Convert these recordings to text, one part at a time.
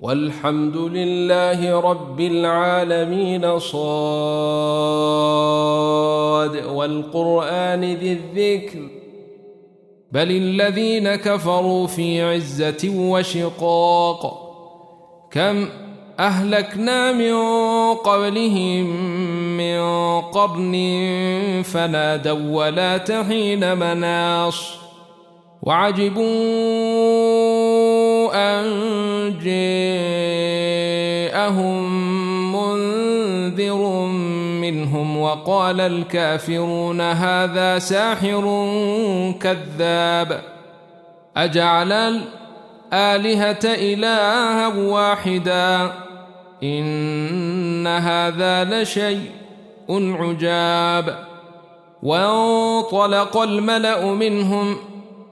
والحمد لله رب العالمين صاد والقرآن ذي الذكر بل الذين كفروا في عزة وشقاق كم أهلكنا من قبلهم من قرن فنادوا ولا تحين مناص وعجبوا أن جاءهم منذر منهم وقال الكافرون هذا ساحر كذاب أجعل الآلهة إلها واحدا إن هذا لشيء عجاب وانطلق الملأ منهم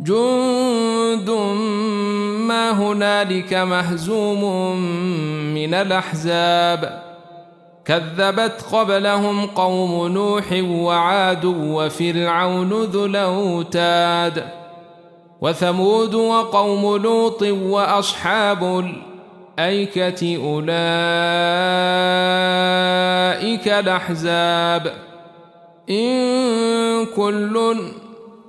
جند ما هنالك مهزوم من الأحزاب. كذبت قبلهم قوم نوح وعاد وفرعون ذو الأوتاد. وثمود وقوم لوط وأصحاب الأيكة أولئك الأحزاب. إن كل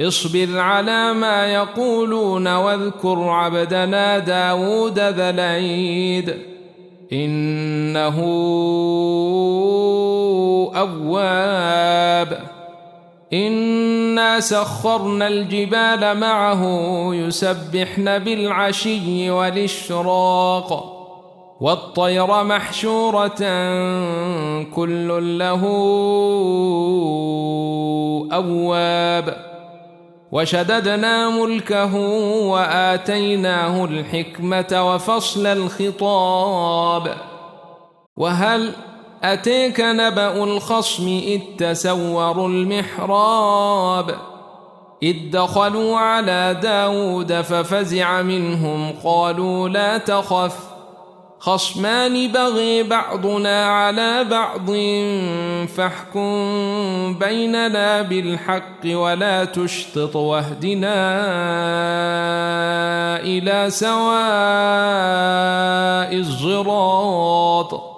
اصبر على ما يقولون واذكر عبدنا داود ذا العيد. إنه أواب. إنا سخرنا الجبال معه يسبحن بالعشي والإشراق. والطير محشورة كل له أواب. وشددنا ملكه وآتيناه الحكمة وفصل الخطاب. وهل أتيك نبأ الخصم إذ تسوروا المحراب؟ إذ دخلوا على داود ففزع منهم قالوا لا تخف. خصمان بغي بعضنا على بعض فاحكم بيننا بالحق ولا تشطط واهدنا إلى سواء الصراط.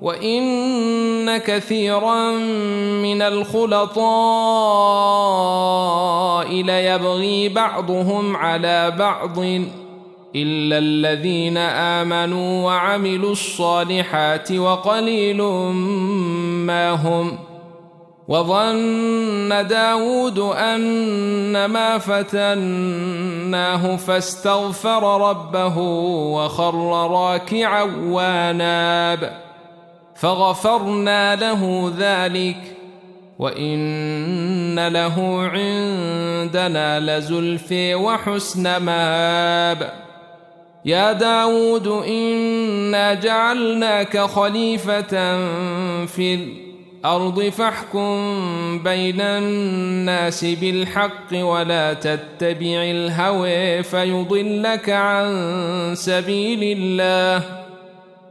وإن كثيرا من الخلطاء ليبغي بعضهم على بعض إلا الذين آمنوا وعملوا الصالحات وقليل ما هم وظن داود أن ما فتناه فاستغفر ربه وخر راكعا واناب فغفرنا له ذلك وإن له عندنا لزلفي وحسن مآب. يا داود إنا جعلناك خليفة في الأرض فاحكم بين الناس بالحق ولا تتبع الهوى فيضلك عن سبيل الله.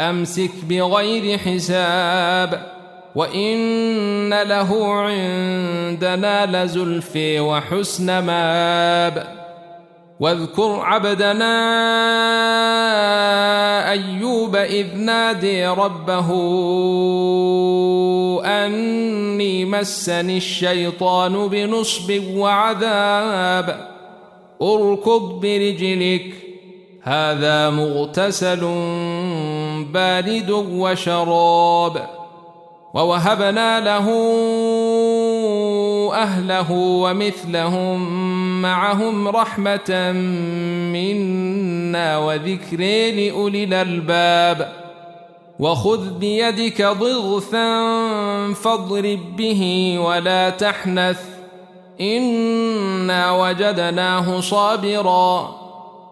أمسك بغير حساب وإن له عندنا لزلفي وحسن ماب واذكر عبدنا أيوب إذ نادي ربه أني مسني الشيطان بنصب وعذاب أركض برجلك هذا مغتسل بارد وشراب ووهبنا له أهله ومثلهم معهم رحمة منا وذكر لأولي الألباب وخذ بيدك ضغثا فاضرب به ولا تحنث إنا وجدناه صابرا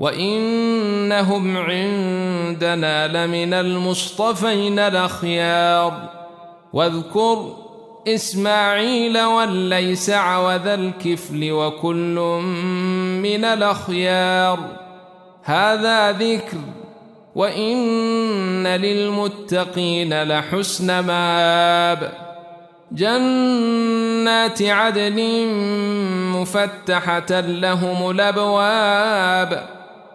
وانهم عندنا لمن المصطفين الاخيار واذكر اسماعيل والليسع وذا الكفل وكل من الاخيار هذا ذكر وان للمتقين لحسن ماب جنات عدن مفتحه لهم الابواب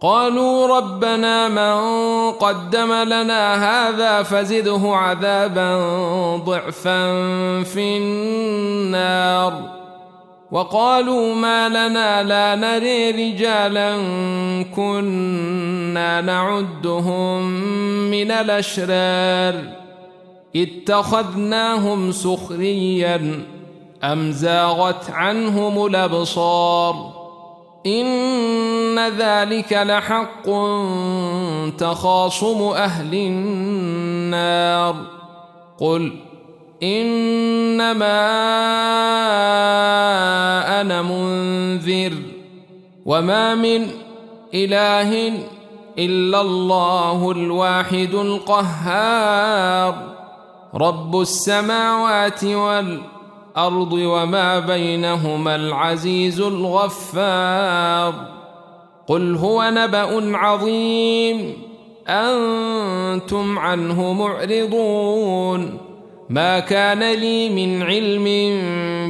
قالوا ربنا من قدم لنا هذا فزده عذابا ضعفا في النار. وقالوا ما لنا لا نري رجالا كنا نعدهم من الأشرار. اتخذناهم سخريا أم زاغت عنهم الأبصار؟ إن ذلك لحق تخاصم أهل النار. قل إنما أنا منذر وما من إله إلا الله الواحد القهار. رب السماوات والأرض وما بينهما العزيز الغفار. قل هو نبأ عظيم. أنتم عنه معرضون. ما كان لي من علم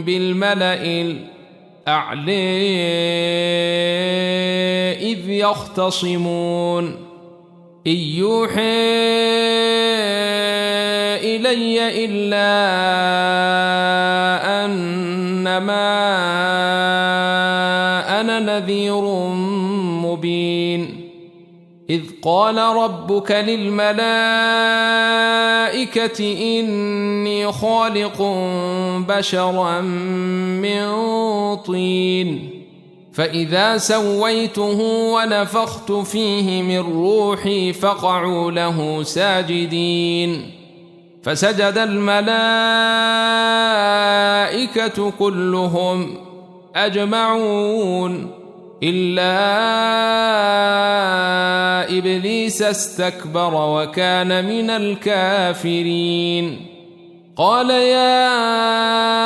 بالملأ الأعلى إذ يختصمون. إن يوحي إلي إلا أنما أنا نذير مبين إذ قال ربك للملائكة إني خالق بشرا من طين فإذا سويته ونفخت فيه من روحي فقعوا له ساجدين فسجد الملائكة كلهم أجمعون إلا إبليس استكبر وكان من الكافرين. قال يا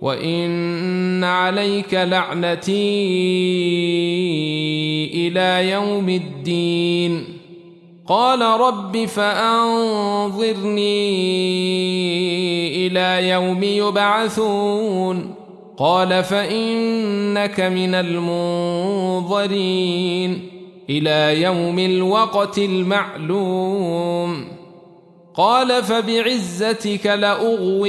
وإن عليك لعنتي إلى يوم الدين قال رب فأنظرني إلى يوم يبعثون قال فإنك من المنظرين إلى يوم الوقت المعلوم قال فبعزتك لأغوينهم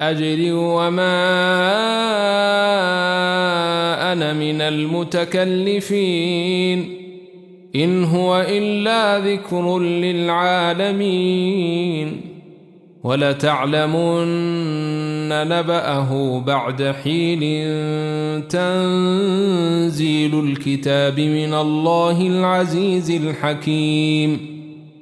أجري وما أنا من المتكلفين. إن هو إلا ذكر للعالمين. ولتعلمن نبأه بعد حين تنزيل الكتاب من الله العزيز الحكيم.